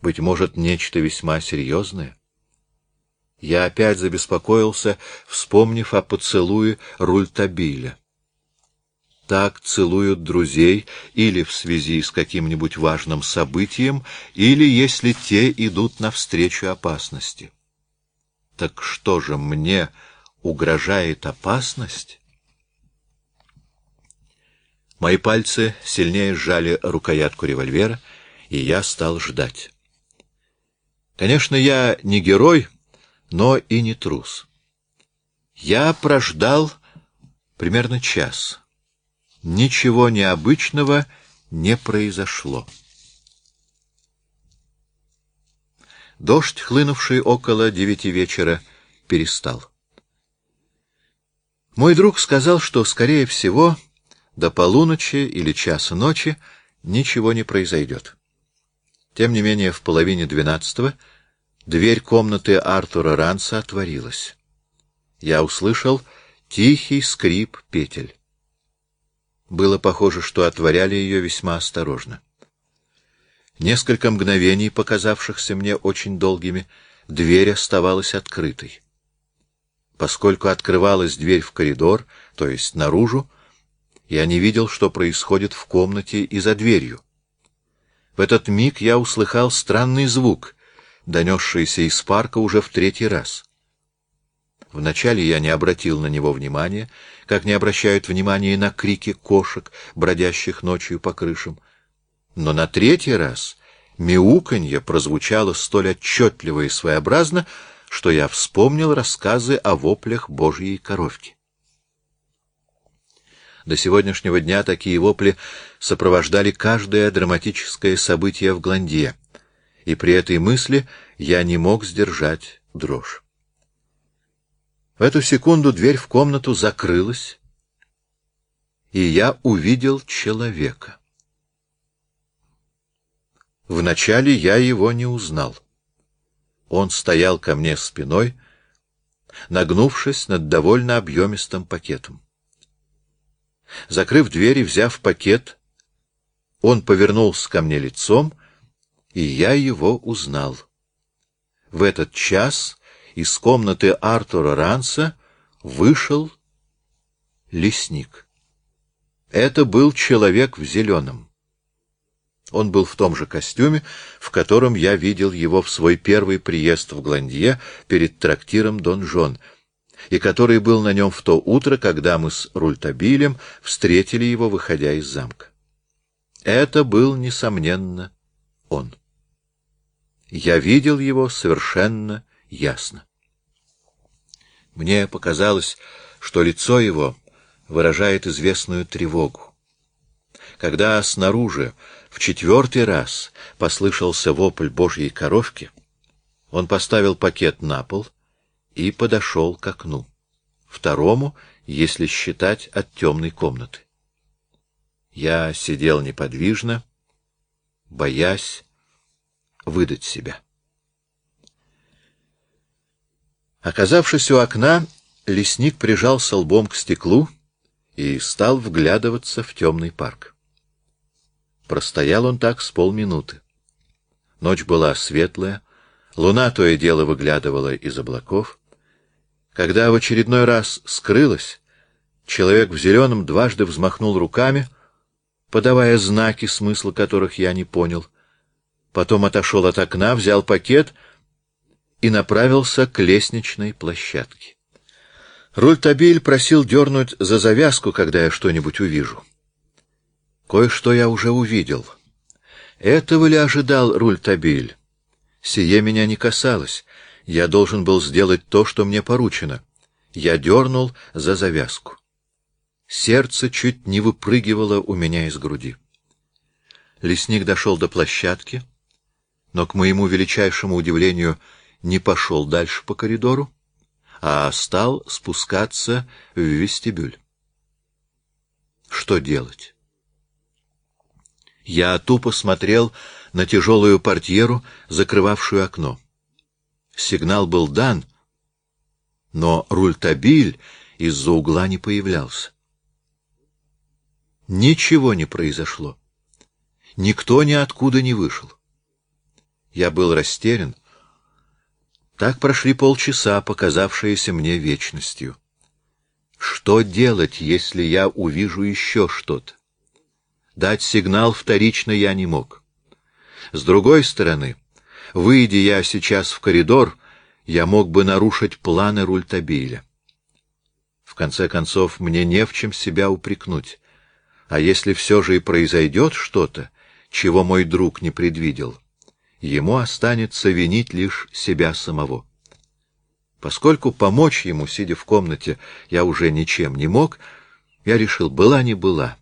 Быть может, нечто весьма серьезное? Я опять забеспокоился, вспомнив о поцелуе Рультабиля. Так целуют друзей или в связи с каким-нибудь важным событием, или если те идут навстречу опасности. Так что же, мне угрожает опасность? Мои пальцы сильнее сжали рукоятку револьвера, и я стал ждать. Конечно, я не герой, но и не трус. Я прождал примерно час. Ничего необычного не произошло. Дождь, хлынувший около девяти вечера, перестал. Мой друг сказал, что, скорее всего, до полуночи или часа ночи ничего не произойдет. Тем не менее, в половине двенадцатого Дверь комнаты Артура Ранса отворилась. Я услышал тихий скрип петель. Было похоже, что отворяли ее весьма осторожно. Несколько мгновений, показавшихся мне очень долгими, дверь оставалась открытой. Поскольку открывалась дверь в коридор, то есть наружу, я не видел, что происходит в комнате и за дверью. В этот миг я услыхал странный звук — донесшийся из парка уже в третий раз. Вначале я не обратил на него внимания, как не обращают внимания на крики кошек, бродящих ночью по крышам. Но на третий раз мяуканье прозвучало столь отчетливо и своеобразно, что я вспомнил рассказы о воплях Божьей коровки. До сегодняшнего дня такие вопли сопровождали каждое драматическое событие в Гландье — и при этой мысли я не мог сдержать дрожь. В эту секунду дверь в комнату закрылась, и я увидел человека. Вначале я его не узнал. Он стоял ко мне спиной, нагнувшись над довольно объемистым пакетом. Закрыв дверь и взяв пакет, он повернулся ко мне лицом и я его узнал. В этот час из комнаты Артура Ранса вышел лесник. Это был человек в зеленом. Он был в том же костюме, в котором я видел его в свой первый приезд в Гландье перед трактиром Дон Жон, и который был на нем в то утро, когда мы с Рультабилем встретили его, выходя из замка. Это был, несомненно, он. Я видел его совершенно ясно. Мне показалось, что лицо его выражает известную тревогу. Когда снаружи в четвертый раз послышался вопль Божьей коровки, он поставил пакет на пол и подошел к окну, второму, если считать от темной комнаты. Я сидел неподвижно, боясь выдать себя. Оказавшись у окна, лесник прижался лбом к стеклу и стал вглядываться в темный парк. Простоял он так с полминуты. Ночь была светлая, луна то и дело выглядывала из облаков. Когда в очередной раз скрылась, человек в зеленом дважды взмахнул руками, подавая знаки, смысла которых я не понял — потом отошел от окна, взял пакет и направился к лестничной площадке. Рультабиль просил дернуть за завязку, когда я что-нибудь увижу. Кое-что я уже увидел. Этого ли ожидал Рультабиль? Сие меня не касалось. Я должен был сделать то, что мне поручено. Я дернул за завязку. Сердце чуть не выпрыгивало у меня из груди. Лесник дошел до площадки — но, к моему величайшему удивлению, не пошел дальше по коридору, а стал спускаться в вестибюль. Что делать? Я тупо смотрел на тяжелую портьеру, закрывавшую окно. Сигнал был дан, но рультабиль из-за угла не появлялся. Ничего не произошло. Никто ниоткуда не вышел. Я был растерян. Так прошли полчаса, показавшиеся мне вечностью. Что делать, если я увижу еще что-то? Дать сигнал вторично я не мог. С другой стороны, выйдя я сейчас в коридор, я мог бы нарушить планы Рультабиля. В конце концов, мне не в чем себя упрекнуть. А если все же и произойдет что-то, чего мой друг не предвидел, ему останется винить лишь себя самого. Поскольку помочь ему, сидя в комнате, я уже ничем не мог, я решил, была не была,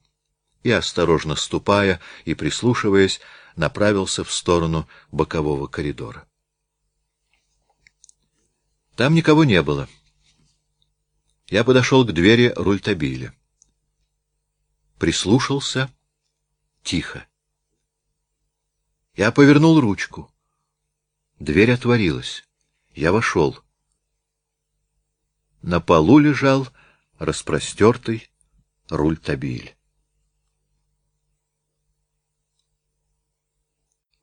и, осторожно ступая и прислушиваясь, направился в сторону бокового коридора. Там никого не было. Я подошел к двери рультабиля. Прислушался. Тихо. Я повернул ручку. Дверь отворилась. Я вошел. На полу лежал распростертый рультабиль.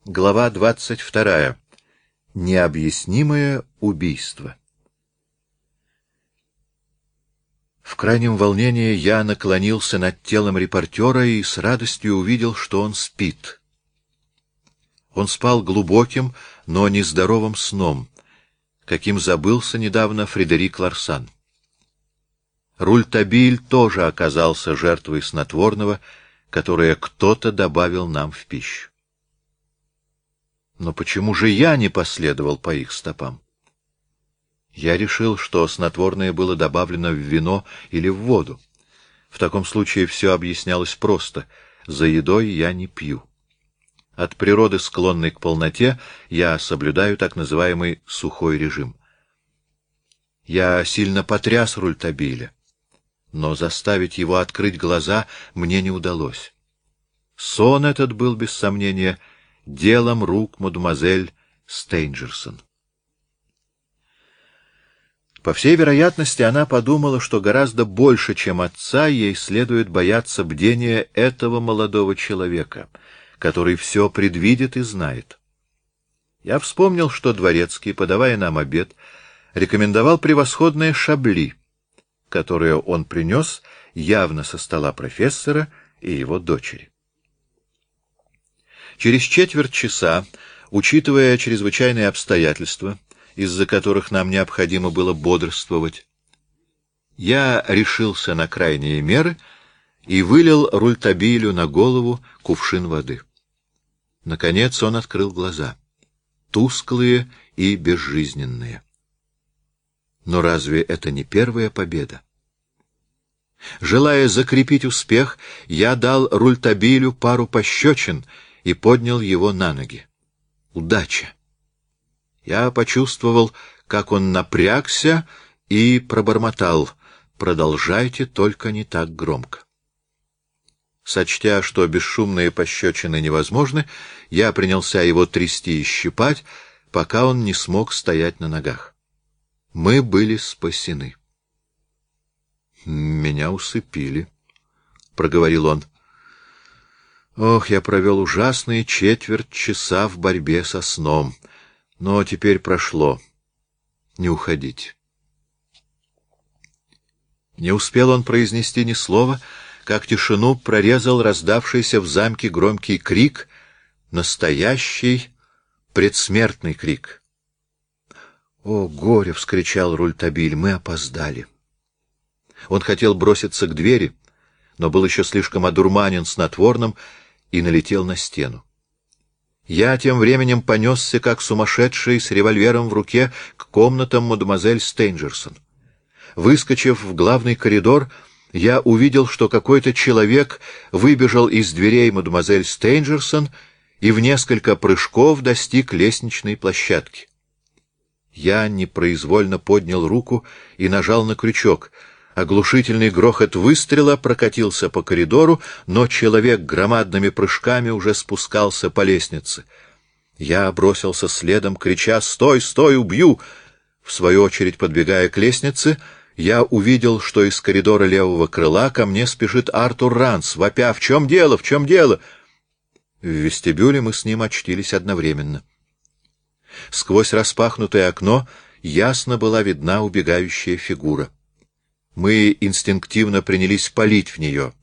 Глава двадцать вторая. Необъяснимое убийство. В крайнем волнении я наклонился над телом репортера и с радостью увидел, что он спит. Он спал глубоким, но нездоровым сном, каким забылся недавно Фредерик Ларсан. Рультабиль тоже оказался жертвой снотворного, которое кто-то добавил нам в пищу. Но почему же я не последовал по их стопам? Я решил, что снотворное было добавлено в вино или в воду. В таком случае все объяснялось просто. За едой я не пью. От природы, склонной к полноте, я соблюдаю так называемый сухой режим. Я сильно потряс рультабиля, но заставить его открыть глаза мне не удалось. Сон этот был, без сомнения, делом рук мадемуазель Стейнджерсон. По всей вероятности, она подумала, что гораздо больше, чем отца, ей следует бояться бдения этого молодого человека, который все предвидит и знает. Я вспомнил, что Дворецкий, подавая нам обед, рекомендовал превосходное шабли, которое он принес явно со стола профессора и его дочери. Через четверть часа, учитывая чрезвычайные обстоятельства, из-за которых нам необходимо было бодрствовать. Я решился на крайние меры и вылил рультабилю на голову кувшин воды. Наконец он открыл глаза, тусклые и безжизненные. Но разве это не первая победа? Желая закрепить успех, я дал рультабилю пару пощечин и поднял его на ноги. Удача! Я почувствовал, как он напрягся и пробормотал «Продолжайте, только не так громко». Сочтя, что бесшумные пощечины невозможны, я принялся его трясти и щипать, пока он не смог стоять на ногах. Мы были спасены. «Меня усыпили», — проговорил он. «Ох, я провел ужасные четверть часа в борьбе со сном». Но теперь прошло. Не уходить. Не успел он произнести ни слова, как тишину прорезал раздавшийся в замке громкий крик, настоящий предсмертный крик. «О, горе!» — вскричал Рультабиль. «Мы опоздали». Он хотел броситься к двери, но был еще слишком одурманен снотворным и налетел на стену. Я тем временем понесся, как сумасшедший, с револьвером в руке, к комнатам мадемуазель Стейнджерсон. Выскочив в главный коридор, я увидел, что какой-то человек выбежал из дверей мадемуазель Стейнджерсон и в несколько прыжков достиг лестничной площадки. Я непроизвольно поднял руку и нажал на крючок — Оглушительный грохот выстрела прокатился по коридору, но человек громадными прыжками уже спускался по лестнице. Я бросился следом, крича «Стой, стой, убью!» В свою очередь, подбегая к лестнице, я увидел, что из коридора левого крыла ко мне спешит Артур Ранс, вопя «В чем дело? В чем дело?» В вестибюле мы с ним очтились одновременно. Сквозь распахнутое окно ясно была видна убегающая фигура. Мы инстинктивно принялись палить в нее.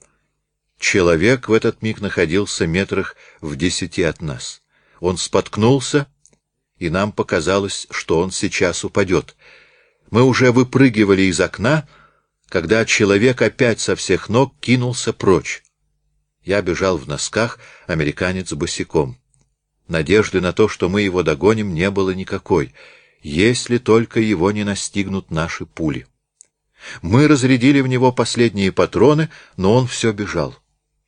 Человек в этот миг находился метрах в десяти от нас. Он споткнулся, и нам показалось, что он сейчас упадет. Мы уже выпрыгивали из окна, когда человек опять со всех ног кинулся прочь. Я бежал в носках, американец босиком. Надежды на то, что мы его догоним, не было никакой, если только его не настигнут наши пули. Мы разрядили в него последние патроны, но он все бежал.